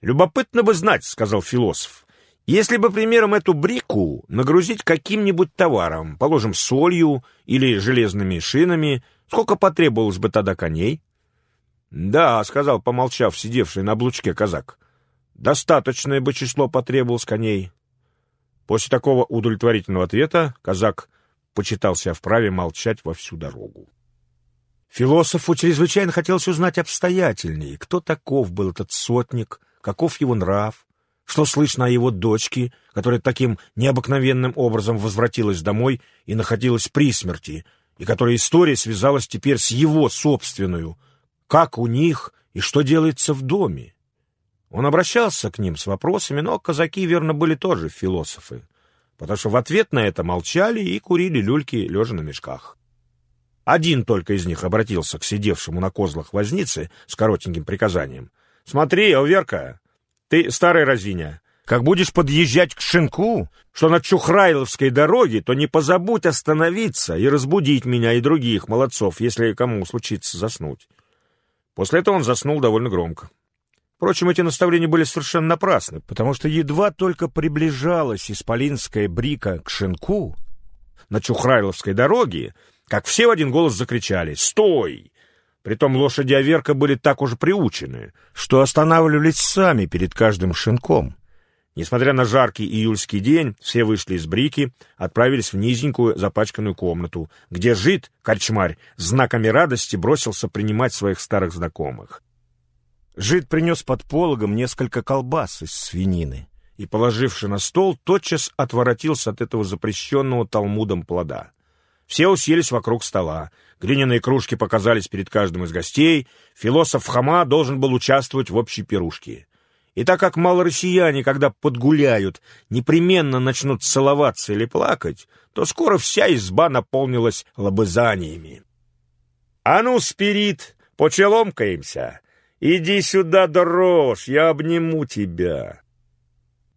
Любопытно бы знать, — сказал философ, — если бы, примером, эту брику нагрузить каким-нибудь товаром, положим, солью или железными шинами, сколько потребовалось бы тогда коней? — Да, — сказал, помолчав, сидевший на облучке казак, — достаточное бы число потребовалось коней. После такого удовлетворительного ответа казак почитал себя вправе молчать во всю дорогу. Философу чрезвычайно хотелось узнать обстоятельнее, кто таков был этот сотник, каков его нрав, что слышно о его дочке, которая таким необыкновенным образом возвратилась домой и находилась при смерти, и которая история связалась теперь с его собственную, как у них и что делается в доме. Он обращался к ним с вопросами, но казаки, верно, были тоже философы потому что в ответ на это молчали и курили люльки, лежа на мешках. Один только из них обратился к сидевшему на козлах вознице с коротеньким приказанием. — Смотри, Оверка, ты старый разиня, как будешь подъезжать к шинку, что на Чухрайловской дороге, то не позабудь остановиться и разбудить меня и других молодцов, если кому случится заснуть. После этого он заснул довольно громко. Впрочем, эти наставления были совершенно напрасны, потому что едва только приближалась исполинская брика к шинку на Чухрайловской дороге, как все в один голос закричали «Стой!». Притом лошади Аверка были так уж приучены, что останавливались сами перед каждым шинком. Несмотря на жаркий июльский день, все вышли из брики, отправились в низенькую запачканную комнату, где жид, корчмарь, знаками радости бросился принимать своих старых знакомых. Жид принес под пологом несколько колбас из свинины и, положивши на стол, тотчас отворотился от этого запрещенного Талмудом плода. Все уселись вокруг стола. Глиняные кружки показались перед каждым из гостей. Философ Хама должен был участвовать в общей пирушке. И так как малороссияне, когда подгуляют, непременно начнут целоваться или плакать, то скоро вся изба наполнилась лобызаниями. «А ну, спирит, почеломкаемся!» Иди сюда, дорожь, я обниму тебя.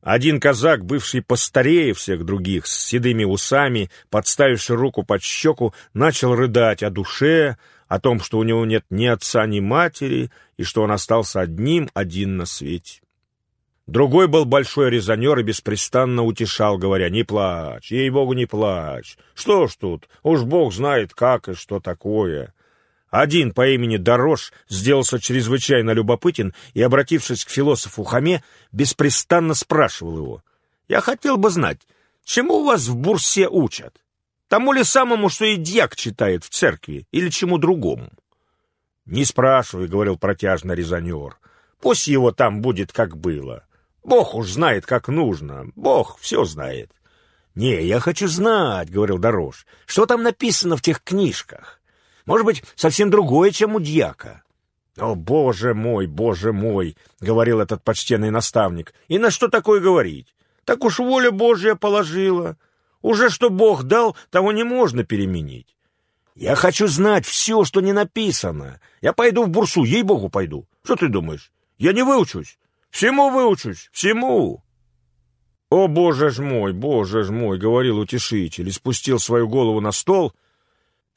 Один казак, бывший постарее всех других, с седыми усами, подставивший руку под щеку, начал рыдать о душе, о том, что у него нет ни отца, ни матери, и что он остался одним, один на свете. Другой был большой резонер и беспрестанно утешал, говоря, «Не плачь, ей-богу, не плачь. Что ж тут, уж Бог знает, как и что такое». Один по имени Дорож сделался чрезвычайно любопытен и, обратившись к философу Хаме, беспрестанно спрашивал его. «Я хотел бы знать, чему вас в Бурсе учат? Тому ли самому, что и дьяк читает в церкви, или чему другому?» «Не спрашивай», — говорил протяжно резонер. «Пусть его там будет, как было. Бог уж знает, как нужно. Бог все знает». «Не, я хочу знать», — говорил Дорож, — «что там написано в тех книжках?» Может быть, совсем другое, чем у дьяка. «О, боже мой, боже мой!» — говорил этот почтенный наставник. «И на что такое говорить? Так уж воля Божья положила. Уже что Бог дал, того не можно переменить. Я хочу знать все, что не написано. Я пойду в бурсу, ей-богу пойду. Что ты думаешь? Я не выучусь. Всему выучусь, всему!» «О, боже ж мой, боже ж мой!» — говорил утешитель и спустил свою голову на стол —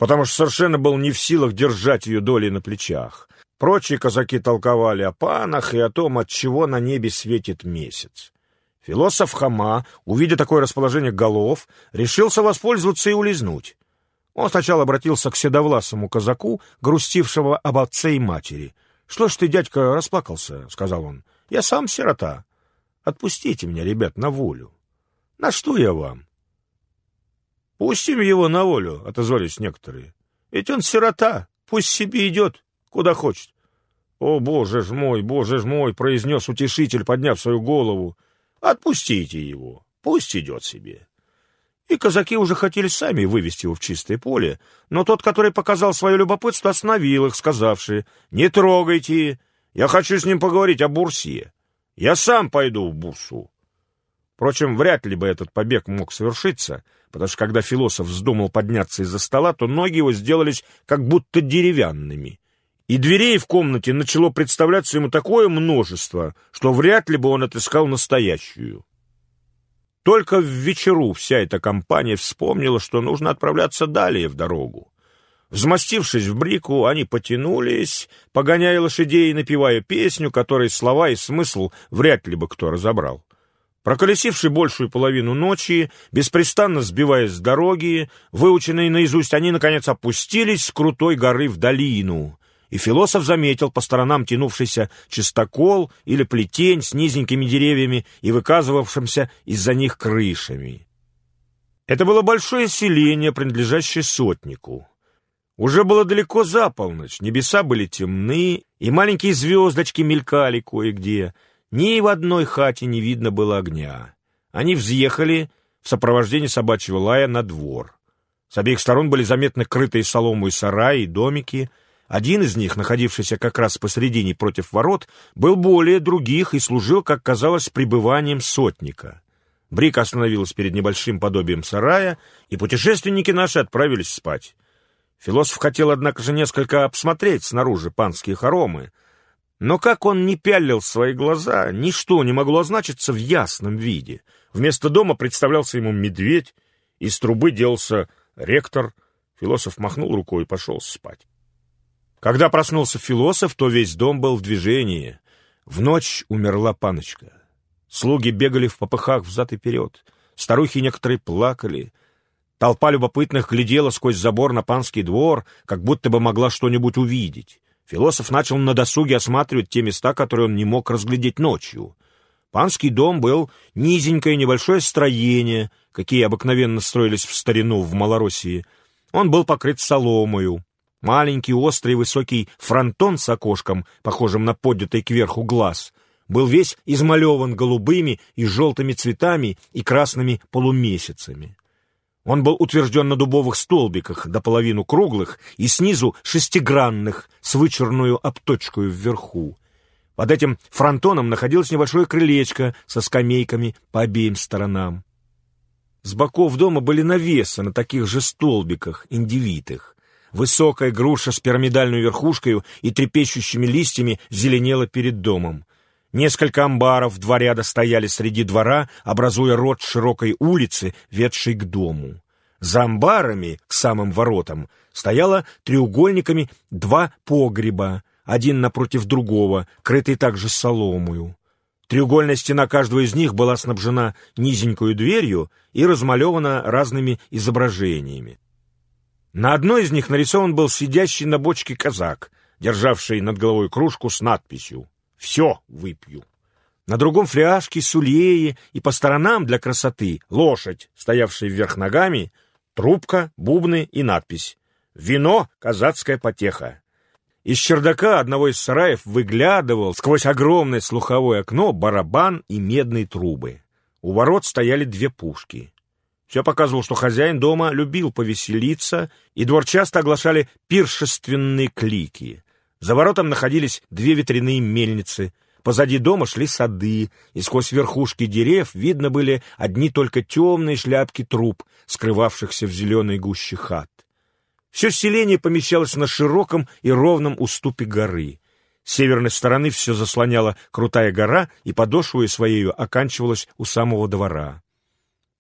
потому что совершенно был не в силах держать ее доли на плечах. Прочие казаки толковали о панах и о том, от чего на небе светит месяц. Философ Хама, увидя такое расположение голов, решился воспользоваться и улизнуть. Он сначала обратился к седовласому казаку, грустившего об отце и матери. — Что ж ты, дядька, расплакался? — сказал он. — Я сам сирота. Отпустите меня, ребят, на волю. — На что я вам? «Пустим его на волю», — отозвались некоторые. «Ведь он сирота, пусть себе идет, куда хочет». «О, боже ж мой, боже ж мой!» — произнес утешитель, подняв свою голову. «Отпустите его, пусть идет себе». И казаки уже хотели сами вывести его в чистое поле, но тот, который показал свое любопытство, остановил их, сказавши, «Не трогайте, я хочу с ним поговорить о бурсе. Я сам пойду в бурсу». Впрочем, вряд ли бы этот побег мог совершиться, потому что когда философ вздумал подняться из-за стола, то ноги его сделались как будто деревянными. И дверей в комнате начало представляться ему такое множество, что вряд ли бы он отыскал настоящую. Только в вечеру вся эта компания вспомнила, что нужно отправляться далее в дорогу. Взмастившись в брику, они потянулись, погоняя лошадей и напевая песню, которой слова и смысл вряд ли бы кто разобрал. Проколесивши большую половину ночи, беспрестанно сбиваясь с дороги, выученные наизусть, они, наконец, опустились с крутой горы в долину, и философ заметил по сторонам тянувшийся чистокол или плетень с низенькими деревьями и выказывавшимся из-за них крышами. Это было большое селение, принадлежащее сотнику. Уже было далеко за полночь, небеса были темны, и маленькие звездочки мелькали кое-где. Ни в одной хате не видно было огня. Они взъехали в сопровождении собачьего лая на двор. С обеих сторон были заметны крытые соломой сараи и домики. Один из них, находившийся как раз посредине против ворот, был более других и служил, как казалось, пребыванием сотника. Брик остановилась перед небольшим подобием сарая, и путешественники наши отправились спать. Философ хотел, однако же, несколько обсмотреть снаружи панские хоромы, но как он не пялил свои глаза, ничто не могло означиться в ясном виде. Вместо дома представлялся ему медведь, из трубы делался ректор. Философ махнул рукой и пошел спать. Когда проснулся философ, то весь дом был в движении. В ночь умерла паночка. Слуги бегали в попыхах взад и вперед. Старухи некоторые плакали. Толпа любопытных глядела сквозь забор на панский двор, как будто бы могла что-нибудь увидеть. Философ начал на досуге осматривать те места, которые он не мог разглядеть ночью. Панский дом был низенькое небольшое строение, какие обыкновенно строились в старину в Малороссии. Он был покрыт соломою. Маленький, острый, высокий фронтон с окошком, похожим на поднятый кверху глаз, был весь измалеван голубыми и желтыми цветами и красными полумесяцами. Он был утвержден на дубовых столбиках, до половину круглых, и снизу шестигранных, с вычурную обточкой вверху. Под этим фронтоном находилось небольшое крылечко со скамейками по обеим сторонам. С боков дома были навесы на таких же столбиках, индивитых. Высокая груша с пирамидальной верхушкой и трепещущими листьями зеленела перед домом. Несколько амбаров два ряда стояли среди двора, образуя рот широкой улицы, ведшей к дому. За амбарами, к самым воротам, стояло треугольниками два погреба, один напротив другого, крытый также соломою. Треугольная стена каждого из них была снабжена низенькой дверью и размалевана разными изображениями. На одной из них нарисован был сидящий на бочке казак, державший над головой кружку с надписью все выпью. На другом фляжке, сулеи и по сторонам для красоты лошадь, стоявшая вверх ногами, трубка, бубны и надпись «Вино — казацкая потеха». Из чердака одного из сараев выглядывал сквозь огромное слуховое окно барабан и медные трубы. У ворот стояли две пушки. Все показывало, что хозяин дома любил повеселиться, и двор часто оглашали пиршественные клики. За воротом находились две ветряные мельницы. Позади дома шли сады, и сквозь верхушки деревьев видно были одни только темные шляпки труб, скрывавшихся в зеленой гуще хат. Все селение помещалось на широком и ровном уступе горы. С северной стороны все заслоняла крутая гора, и подошвой своею оканчивалась у самого двора.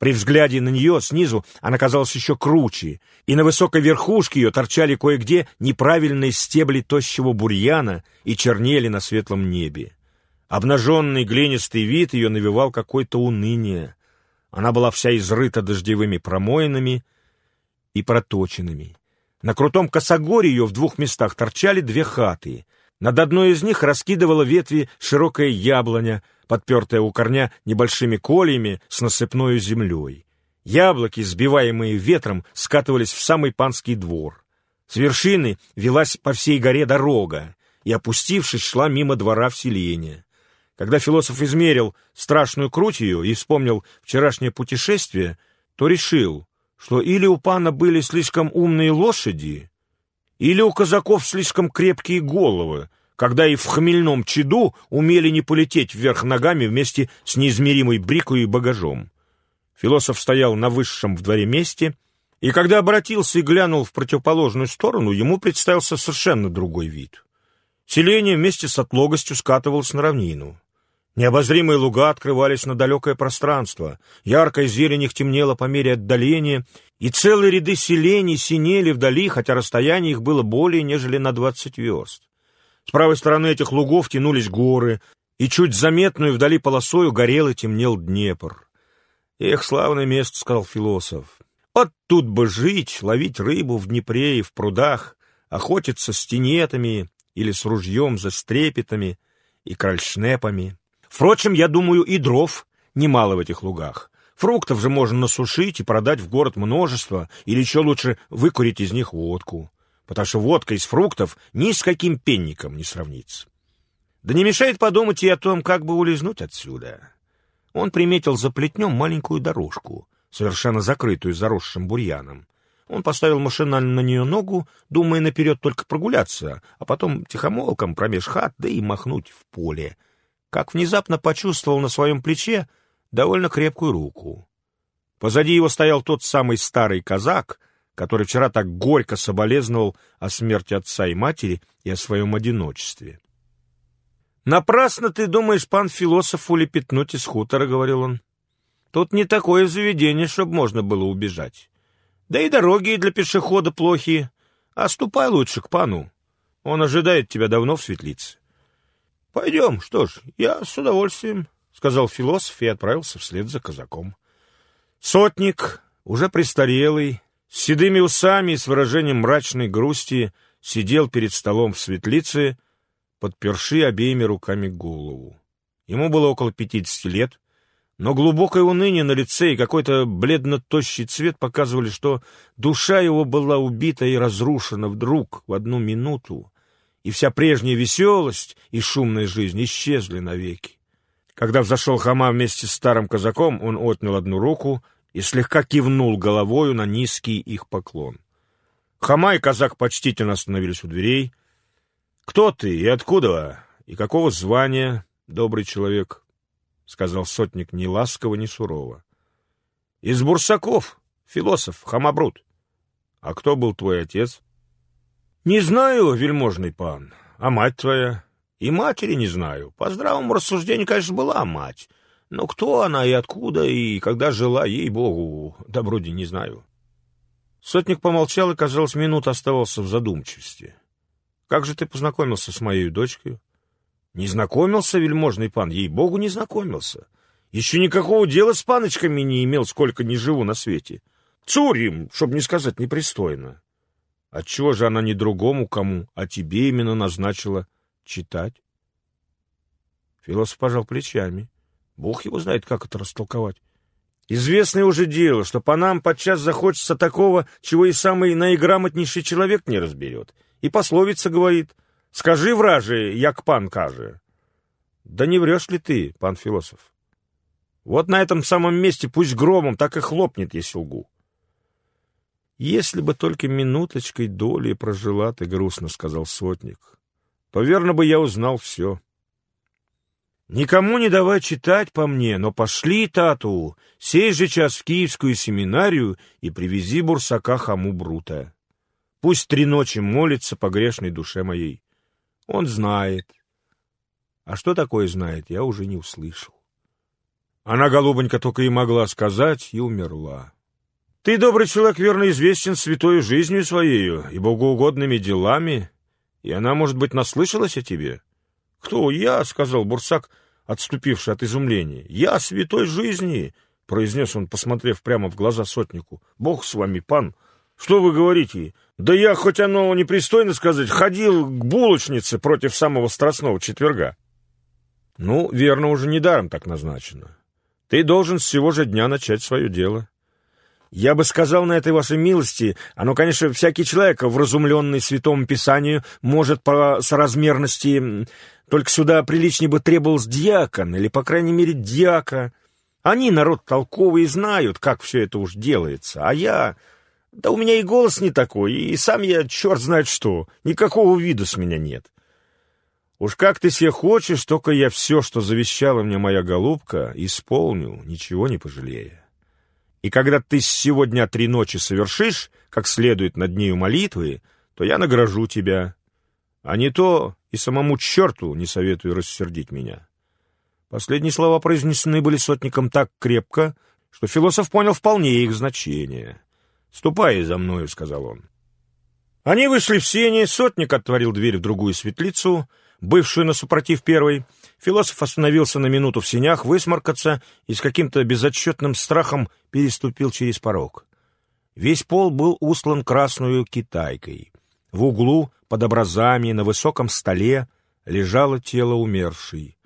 При взгляде на нее снизу она казалась еще круче, и на высокой верхушке ее торчали кое-где неправильные стебли тощего бурьяна и чернели на светлом небе. Обнаженный глинистый вид ее навевал какое-то уныние. Она была вся изрыта дождевыми промоинами и проточенными. На крутом косогоре ее в двух местах торчали две хаты. Над одной из них раскидывала ветви широкая яблоня, подпертая у корня небольшими кольями с насыпной землей. Яблоки, сбиваемые ветром, скатывались в самый панский двор. С вершины велась по всей горе дорога, и, опустившись, шла мимо двора в селение. Когда философ измерил страшную круть ее и вспомнил вчерашнее путешествие, то решил, что или у пана были слишком умные лошади, или у казаков слишком крепкие головы, когда и в хмельном чаду умели не полететь вверх ногами вместе с неизмеримой брикой и багажом. Философ стоял на высшем в дворе месте, и когда обратился и глянул в противоположную сторону, ему представился совершенно другой вид. Селение вместе с отлогостью скатывалось на равнину. Необозримые луга открывались на далекое пространство, яркая зелень их темнела по мере отдаления, и целые ряды селений синели вдали, хотя расстояние их было более, нежели на двадцать верст. С правой стороны этих лугов тянулись горы, и чуть заметную вдали полосою горел и темнел Днепр. «Эх, славное место», — сказал философ. «Вот тут бы жить, ловить рыбу в Днепре и в прудах, охотиться с тенетами или с ружьем за стрепетами и крольшнепами. Впрочем, я думаю, и дров немало в этих лугах. Фруктов же можно насушить и продать в город множество, или еще лучше выкурить из них водку, потому что водка из фруктов ни с каким пенником не сравнится. Да не мешает подумать и о том, как бы улизнуть отсюда. Он приметил за плетнем маленькую дорожку, совершенно закрытую заросшим бурьяном. Он поставил машинально на нее ногу, думая наперед только прогуляться, а потом тихомолком промеж хат, да и махнуть в поле. Как внезапно почувствовал на своем плече довольно крепкую руку. Позади его стоял тот самый старый казак, который вчера так горько соболезновал о смерти отца и матери и о своем одиночестве. «Напрасно ты думаешь, пан философ, улепетнуть из хутора», — говорил он. «Тут не такое заведение, чтобы можно было убежать. Да и дороги для пешехода плохие. А ступай лучше к пану. Он ожидает тебя давно в светлице». «Пойдем, что ж, я с удовольствием», — сказал философ и отправился вслед за казаком. Сотник, уже престарелый, с седыми усами и с выражением мрачной грусти, сидел перед столом в светлице, подперши обеими руками голову. Ему было около пятидесяти лет, но глубокое уныние на лице и какой-то бледно-тощий цвет показывали, что душа его была убита и разрушена вдруг в одну минуту, и вся прежняя веселость и шумная жизнь исчезли навеки. Когда взошел Хама вместе с старым казаком, он отнял одну руку и слегка кивнул головою на низкий их поклон. Хама и казак почтительно остановились у дверей, «Кто ты и откуда? И какого звания, добрый человек?» — сказал сотник ни ласково, ни сурово. «Из Бурсаков, философ, Хамабрут. А кто был твой отец?» «Не знаю, вельможный пан. А мать твоя?» «И матери не знаю. По здравому рассуждению, конечно, была мать. Но кто она и откуда, и когда жила, ей-богу, да не знаю». Сотник помолчал и, казалось, минут оставался в задумчивости. Как же ты познакомился с моей дочкой? Не знакомился, вельможный пан, ей-богу, не знакомился. Еще никакого дела с паночками не имел, сколько не живу на свете. Цурим, чтоб не сказать непристойно. Отчего же она не другому кому, а тебе именно назначила читать? Философ пожал плечами. Бог его знает, как это растолковать. Известное уже дело, что по нам подчас захочется такого, чего и самый наиграмотнейший человек не разберет. И пословица говорит, скажи, враже, як пан каже. Да не врешь ли ты, пан философ? Вот на этом самом месте пусть громом так и хлопнет, если лгу. Если бы только минуточкой доли прожила ты, грустно сказал сотник, то верно бы я узнал все. Никому не давай читать по мне, но пошли, тату, сей же час в киевскую семинарию и привези бурсака хаму Брута. Пусть три ночи молится по грешной душе моей. Он знает. А что такое знает, я уже не услышал. Она, голубонька, только и могла сказать, и умерла. Ты, добрый человек, верно известен святой жизнью своею и богоугодными делами, и она, может быть, наслышалась о тебе. Кто я, — сказал Бурсак, отступивший от изумления. Я святой жизни, — произнес он, посмотрев прямо в глаза сотнику. Бог с вами, пан. Что вы говорите? Да я, хоть оно непристойно сказать, ходил к булочнице против самого страстного четверга. Ну, верно, уже недаром так назначено. Ты должен с сего же дня начать свое дело. Я бы сказал на этой вашей милости, оно, конечно, всякий человек, вразумленный святому писанию, может по соразмерности, только сюда приличнее бы требовался дьякон, или, по крайней мере, дьяка. Они, народ толковый, знают, как все это уж делается, а я... Да у меня и голос не такой, и сам я черт знает что, никакого вида с меня нет. Уж как ты себе хочешь, только я все, что завещала мне моя голубка, исполню, ничего не пожалея. И когда ты сегодня три ночи совершишь, как следует над нею молитвы, то я награжу тебя. А не то и самому черту не советую рассердить меня. Последние слова произнесены были сотником так крепко, что философ понял вполне их значение. «Ступай за мною», — сказал он. Они вышли в сени, сотник отворил дверь в другую светлицу, бывшую на супротив первой. Философ остановился на минуту в сенях, высморкаться и с каким-то безотчетным страхом переступил через порог. Весь пол был услан красную китайкой. В углу, под образами, на высоком столе лежало тело умершей.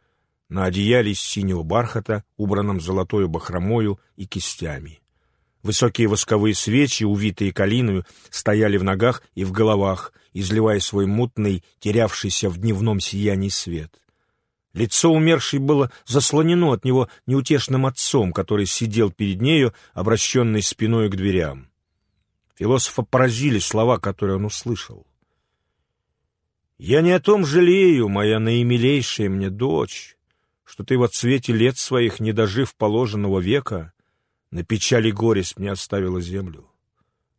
На одеяле из синего бархата, убранном золотою бахромою и кистями. Высокие восковые свечи, увитые калиною, стояли в ногах и в головах, изливая свой мутный, терявшийся в дневном сиянии свет. Лицо умершей было заслонено от него неутешным отцом, который сидел перед нею, обращенный спиной к дверям. Философа поразили слова, которые он услышал. «Я не о том жалею, моя наимилейшая мне дочь, что ты в цвете лет своих, не дожив положенного века, на печали горесть мне оставила землю.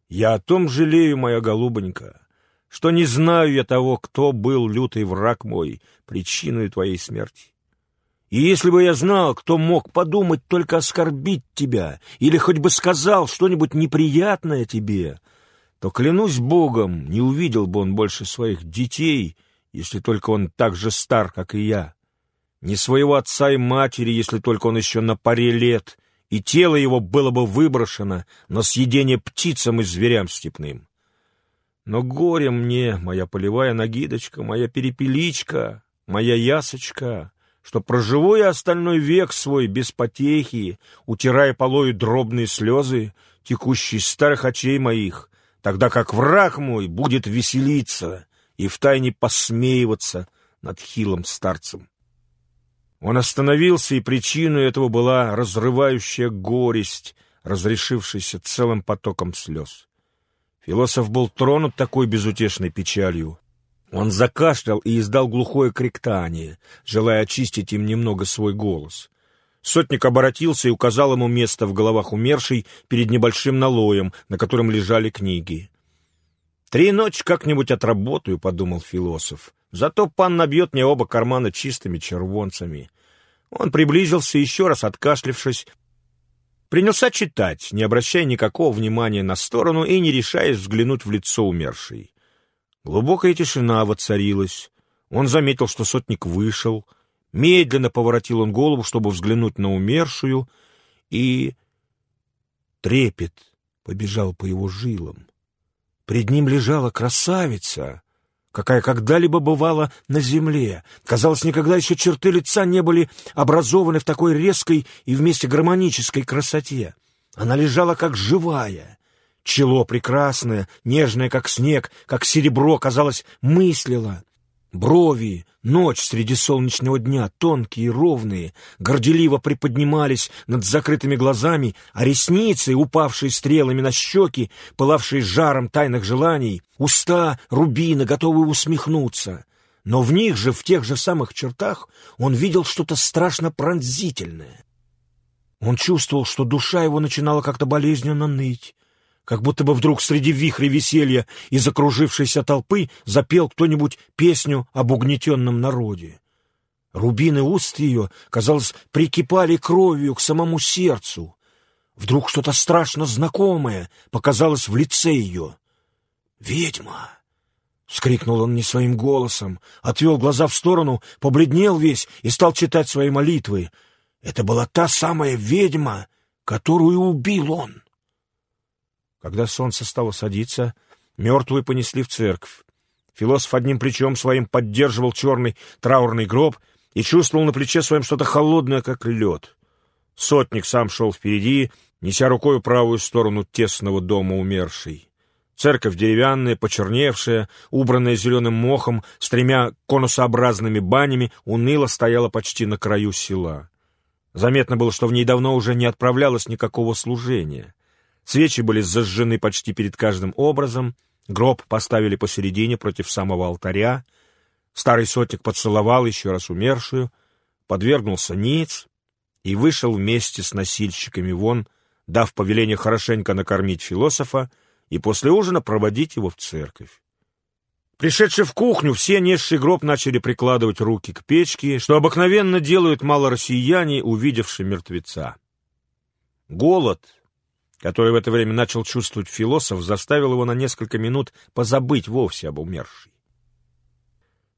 Я о том жалею, моя голубонька, что не знаю я того, кто был лютый враг мой, причиной твоей смерти. И если бы я знал, кто мог подумать только оскорбить тебя или хоть бы сказал что-нибудь неприятное тебе, то, клянусь Богом, не увидел бы он больше своих детей, если только он так же стар, как и я, ни своего отца и матери, если только он еще на паре лет, и тело его было бы выброшено на съедение птицам и зверям степным. Но горе мне, моя полевая нагидочка, моя перепеличка, моя ясочка, что проживу я остальной век свой без потехи, утирая полою дробные слезы, текущие из старых очей моих, тогда как враг мой будет веселиться и втайне посмеиваться над хилым старцем. Он остановился, и причиной этого была разрывающая горесть, разрешившаяся целым потоком слез. Философ был тронут такой безутешной печалью. Он закашлял и издал глухое криктание, желая очистить им немного свой голос. Сотник обратился и указал ему место в головах умершей перед небольшим налоем, на котором лежали книги. «Три ночи как-нибудь отработаю», — подумал философ. «Зато пан набьет мне оба кармана чистыми червонцами». Он приблизился, еще раз откашлившись, принялся читать, не обращая никакого внимания на сторону и не решаясь взглянуть в лицо умершей. Глубокая тишина воцарилась. Он заметил, что сотник вышел. Медленно поворотил он голову, чтобы взглянуть на умершую, и трепет побежал по его жилам. Пред ним лежала красавица, какая когда-либо бывала на земле. Казалось, никогда еще черты лица не были образованы в такой резкой и вместе гармонической красоте. Она лежала как живая. Чело прекрасное, нежное, как снег, как серебро, казалось, мыслило. Брови, ночь среди солнечного дня, тонкие ровные, горделиво приподнимались над закрытыми глазами, а ресницы, упавшие стрелами на щеки, пылавшие жаром тайных желаний, уста, рубины, готовые усмехнуться. Но в них же, в тех же самых чертах, он видел что-то страшно пронзительное. Он чувствовал, что душа его начинала как-то болезненно ныть, как будто бы вдруг среди вихрей веселья и закружившейся толпы запел кто-нибудь песню об угнетенном народе. Рубины уст ее, казалось, прикипали кровью к самому сердцу. Вдруг что-то страшно знакомое показалось в лице ее. «Ведьма!» — вскрикнул он не своим голосом, отвел глаза в сторону, побледнел весь и стал читать свои молитвы. Это была та самая ведьма, которую убил он. Когда солнце стало садиться, мертвые понесли в церковь. Философ одним плечом своим поддерживал черный траурный гроб и чувствовал на плече своем что-то холодное, как лед. Сотник сам шел впереди, неся рукой правую сторону тесного дома умершей. Церковь деревянная, почерневшая, убранная зеленым мохом, с тремя конусообразными банями, уныло стояла почти на краю села. Заметно было, что в ней давно уже не отправлялось никакого служения. Свечи были зажжены почти перед каждым образом, гроб поставили посередине против самого алтаря, старый сотник поцеловал еще раз умершую, подвергнулся ниц и вышел вместе с носильщиками вон, дав повеление хорошенько накормить философа и после ужина проводить его в церковь. Пришедшие в кухню, все несший гроб начали прикладывать руки к печке, что обыкновенно делают малороссияне, увидевшие мертвеца. Голод, который в это время начал чувствовать философ, заставил его на несколько минут позабыть вовсе об умершей.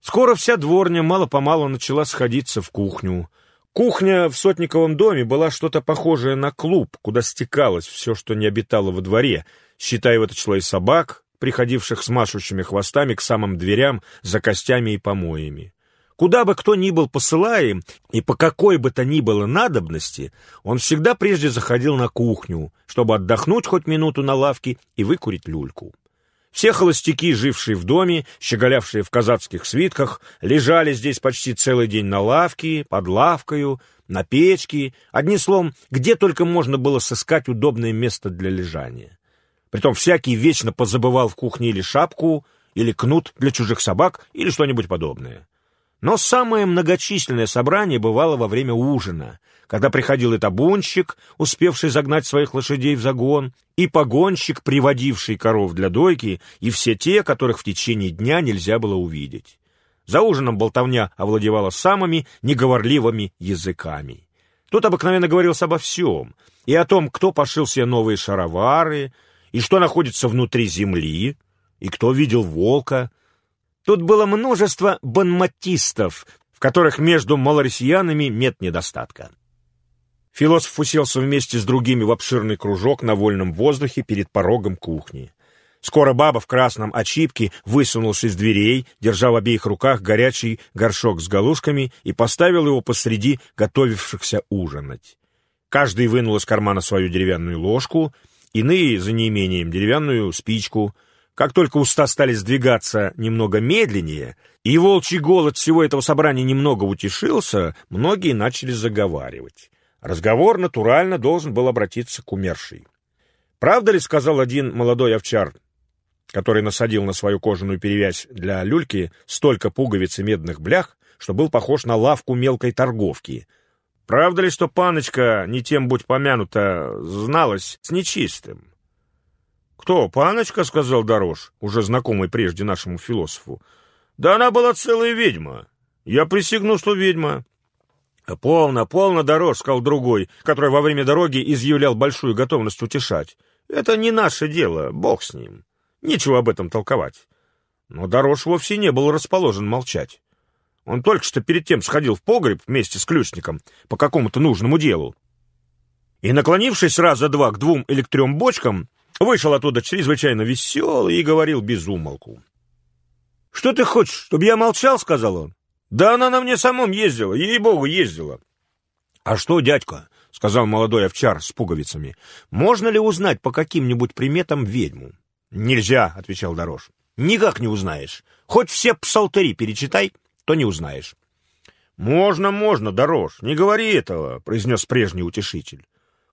Скоро вся дворня мало-помалу начала сходиться в кухню. Кухня в Сотниковом доме была что-то похожее на клуб, куда стекалось все, что не обитало во дворе, считая в это число и собак, приходивших с машущими хвостами к самым дверям за костями и помоями. Куда бы кто ни был посылаем, и по какой бы то ни было надобности, он всегда прежде заходил на кухню, чтобы отдохнуть хоть минуту на лавке и выкурить люльку. Все холостяки, жившие в доме, щеголявшие в казацких свитках, лежали здесь почти целый день на лавке, под лавкою, на печке, одним словом, где только можно было сыскать удобное место для лежания. Притом всякий вечно позабывал в кухне или шапку, или кнут для чужих собак, или что-нибудь подобное. Но самое многочисленное собрание бывало во время ужина, когда приходил и табунщик, успевший загнать своих лошадей в загон, и погонщик, приводивший коров для дойки, и все те, которых в течение дня нельзя было увидеть. За ужином болтовня овладевала самыми неговорливыми языками. Тут обыкновенно говорился обо всем, и о том, кто пошил себе новые шаровары, и что находится внутри земли, и кто видел волка, Тут было множество бонматистов, в которых между малороссиянами нет недостатка. Философ уселся вместе с другими в обширный кружок на вольном воздухе перед порогом кухни. Скоро баба в красном очипке высунулась из дверей, держа в обеих руках горячий горшок с галушками и поставил его посреди готовившихся ужинать. Каждый вынул из кармана свою деревянную ложку, иные, за неимением, деревянную спичку — как только уста стали сдвигаться немного медленнее, и волчий голод всего этого собрания немного утешился, многие начали заговаривать. Разговор натурально должен был обратиться к умершей. «Правда ли, — сказал один молодой овчар, который насадил на свою кожаную перевязь для люльки столько пуговиц и медных блях, что был похож на лавку мелкой торговки. Правда ли, что паночка, не тем будь помянута, зналась с нечистым? «Кто, паночка?» — сказал Дорож, уже знакомый прежде нашему философу. «Да она была целая ведьма. Я присягну, что ведьма». «Полно, полно, Дорож», — сказал другой, который во время дороги изъявлял большую готовность утешать. «Это не наше дело, бог с ним. Нечего об этом толковать». Но Дорож вовсе не был расположен молчать. Он только что перед тем сходил в погреб вместе с ключником по какому-то нужному делу. И, наклонившись раза два к двум или бочкам, Вышел оттуда чрезвычайно веселый и говорил без умолку. — Что ты хочешь, чтобы я молчал? — сказал он. — Да она на мне самом ездила, ей-богу, ездила. — А что, дядька? — сказал молодой овчар с пуговицами. — Можно ли узнать по каким-нибудь приметам ведьму? — Нельзя, — отвечал Дорож. — Никак не узнаешь. Хоть все псалтыри перечитай, то не узнаешь. — Можно, можно, Дорож, не говори этого, — произнес прежний утешитель.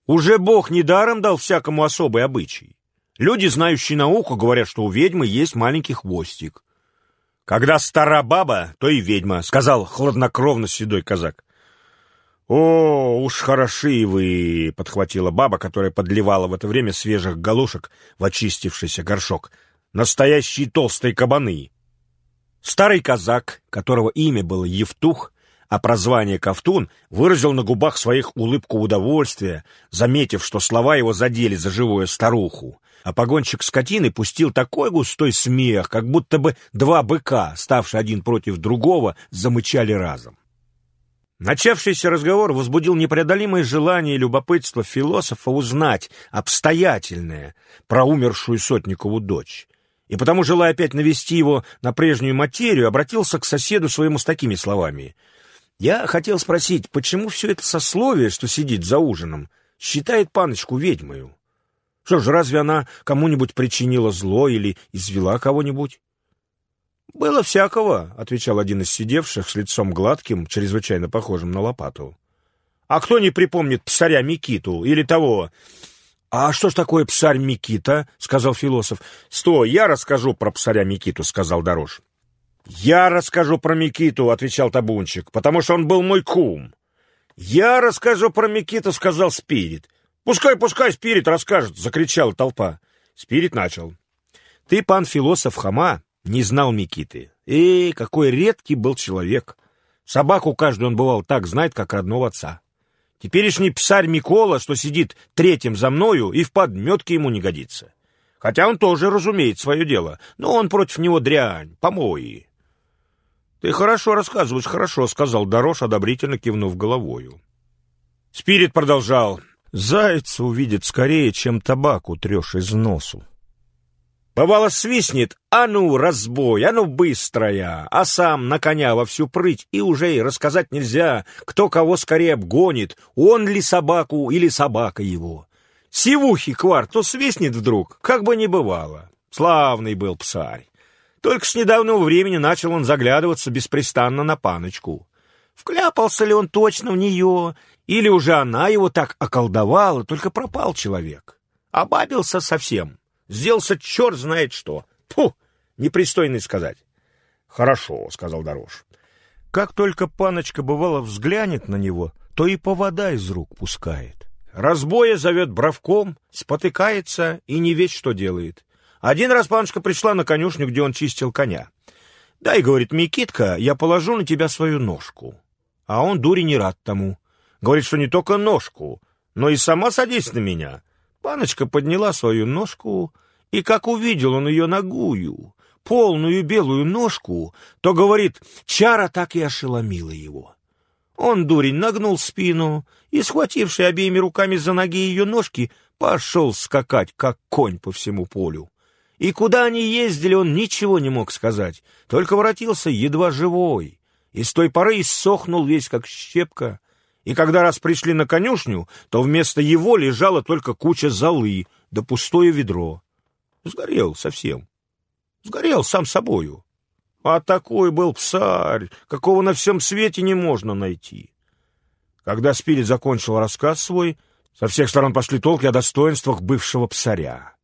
Уже Бог недаром дал всякому особый обычай. Люди, знающие науку, говорят, что у ведьмы есть маленький хвостик. «Когда стара баба, то и ведьма», — сказал хладнокровно седой казак. «О, уж хороши вы!» — подхватила баба, которая подливала в это время свежих галушек в очистившийся горшок. «Настоящие толстые кабаны!» Старый казак, которого имя было Евтух, а прозвание Ковтун, выразил на губах своих улыбку удовольствия, заметив, что слова его задели за живую старуху а погонщик скотины пустил такой густой смех, как будто бы два быка, ставшие один против другого, замычали разом. Начавшийся разговор возбудил непреодолимое желание и любопытство философа узнать обстоятельное про умершую Сотникову дочь. И потому, желая опять навести его на прежнюю материю, обратился к соседу своему с такими словами. «Я хотел спросить, почему все это сословие, что сидит за ужином, считает паночку ведьмою?» Что ж, разве она кому-нибудь причинила зло или извела кого-нибудь? «Было всякого», — отвечал один из сидевших с лицом гладким, чрезвычайно похожим на лопату. «А кто не припомнит псаря Микиту или того?» «А что ж такое псарь Микита?» — сказал философ. «Стой, я расскажу про псаря Микиту», — сказал Дорож. «Я расскажу про Микиту», — отвечал табунчик, — «потому что он был мой кум». «Я расскажу про Микиту», — сказал Спирит. «Пускай, пускай Спирит расскажет!» — закричала толпа. Спирит начал. «Ты, пан философ Хама, не знал Микиты. Эй, какой редкий был человек! Собаку каждый он бывал так знает, как родного отца. Теперешний псарь Микола, что сидит третьим за мною, и в подметке ему не годится. Хотя он тоже разумеет свое дело, но он против него дрянь, помои. — Ты хорошо рассказываешь, хорошо, — сказал Дорож, одобрительно кивнув головою. Спирит продолжал. — Зайца увидит скорее, чем табак утрешь из носу. Бывало, свистнет, а ну, разбой, а ну, быстрая, а сам на коня во всю прыть, и уже и рассказать нельзя, кто кого скорее обгонит, он ли собаку или собака его. Сивухи кварт то свистнет вдруг, как бы ни бывало. Славный был псарь. Только с недавнего времени начал он заглядываться беспрестанно на паночку. Вкляпался ли он точно в нее, или уже она его так околдовала, только пропал человек. Обабился совсем, сделался черт знает что. Фу, непристойно сказать. «Хорошо», — сказал Дорож. Как только паночка бывало взглянет на него, то и повода из рук пускает. Разбоя зовет бровком, спотыкается и не весь что делает. Один раз паночка пришла на конюшню, где он чистил коня. «Дай, — говорит, — Микитка, я положу на тебя свою ножку». А он, дури, не рад тому. Говорит, что не только ножку, но и сама садись на меня. Паночка подняла свою ножку, и как увидел он ее ногую, полную белую ножку, то, говорит, чара так и ошеломила его. Он, дурень, нагнул спину и, схвативший обеими руками за ноги ее ножки, пошел скакать, как конь по всему полю. И куда они ездили, он ничего не мог сказать, только воротился едва живой, и с той поры иссохнул весь, как щепка, и когда раз пришли на конюшню, то вместо его лежала только куча золы да пустое ведро. Сгорел совсем. Сгорел сам собою. А такой был псарь, какого на всем свете не можно найти. Когда Спирит закончил рассказ свой, со всех сторон пошли толки о достоинствах бывшего псаря. —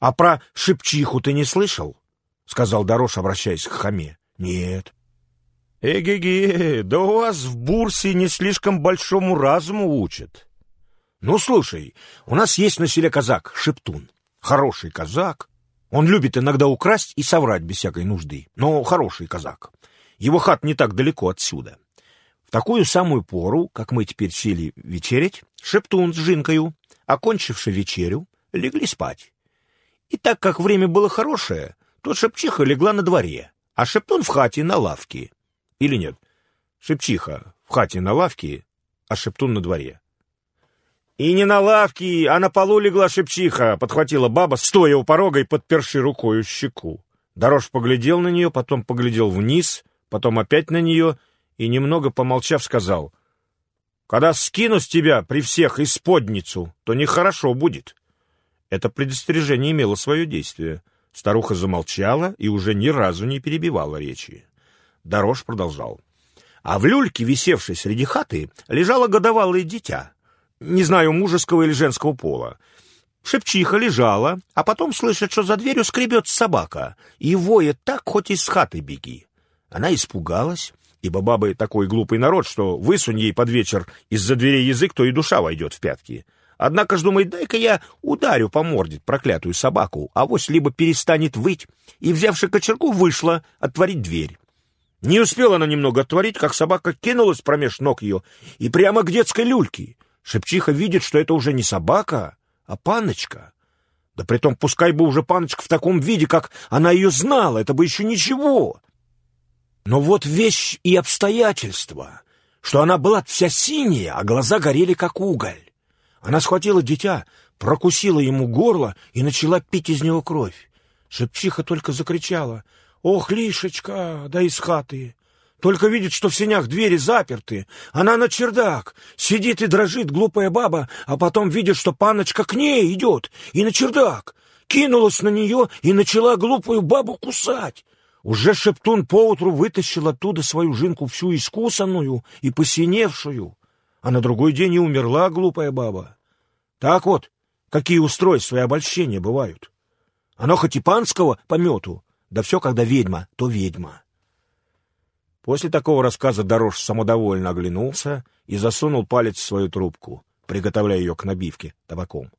А про шепчиху ты не слышал? — сказал Дорош, обращаясь к хаме. — Нет. — Эге-ге, да у вас в бурсе не слишком большому разуму учат. — Ну, слушай, у нас есть на селе казак, Шептун. Хороший казак, он любит иногда украсть и соврать без всякой нужды, но хороший казак. Его хат не так далеко отсюда. В такую самую пору, как мы теперь сели вечерять, Шептун с Жинкою, окончивши вечерю, легли спать. И так как время было хорошее, то Шепчиха легла на дворе, а Шептун в хате на лавке. Или нет, Шепчиха в хате на лавке, а Шептун на дворе. «И не на лавке, а на полу легла шепчиха», — подхватила баба, стоя у порога и подперши рукою щеку. Дорож поглядел на нее, потом поглядел вниз, потом опять на нее и, немного помолчав, сказал, «Когда скину с тебя при всех исподницу, то нехорошо будет». Это предостережение имело свое действие. Старуха замолчала и уже ни разу не перебивала речи. Дорож продолжал. А в люльке, висевшей среди хаты, лежало годовалое дитя не знаю, мужеского или женского пола. Шепчиха лежала, а потом слышит, что за дверью скребет собака, и воет так, хоть из хаты беги. Она испугалась, ибо бабы такой глупый народ, что высунь ей под вечер из-за дверей язык, то и душа войдет в пятки. Однако ж думает, дай-ка я ударю по морде проклятую собаку, а вось либо перестанет выть, и, взявши кочергу, вышла отворить дверь. Не успела она немного отворить, как собака кинулась промеж ног ее и прямо к детской люльке — Шепчиха видит, что это уже не собака, а паночка. Да притом пускай бы уже паночка в таком виде, как она ее знала, это бы еще ничего. Но вот вещь и обстоятельства, что она была вся синяя, а глаза горели, как уголь. Она схватила дитя, прокусила ему горло и начала пить из него кровь. Шепчиха только закричала «Ох, Лишечка, да из хаты!» Только видит, что в сенях двери заперты. Она на чердак. Сидит и дрожит глупая баба, а потом видит, что паночка к ней идет. И на чердак. Кинулась на нее и начала глупую бабу кусать. Уже Шептун поутру вытащил оттуда свою жинку всю искусанную и посиневшую. А на другой день и умерла глупая баба. Так вот, какие устройства и обольщения бывают. Оно хоть и панского помету, да все, когда ведьма, то ведьма. После такого рассказа Дорож самодовольно оглянулся и засунул палец в свою трубку, приготовляя ее к набивке табаком.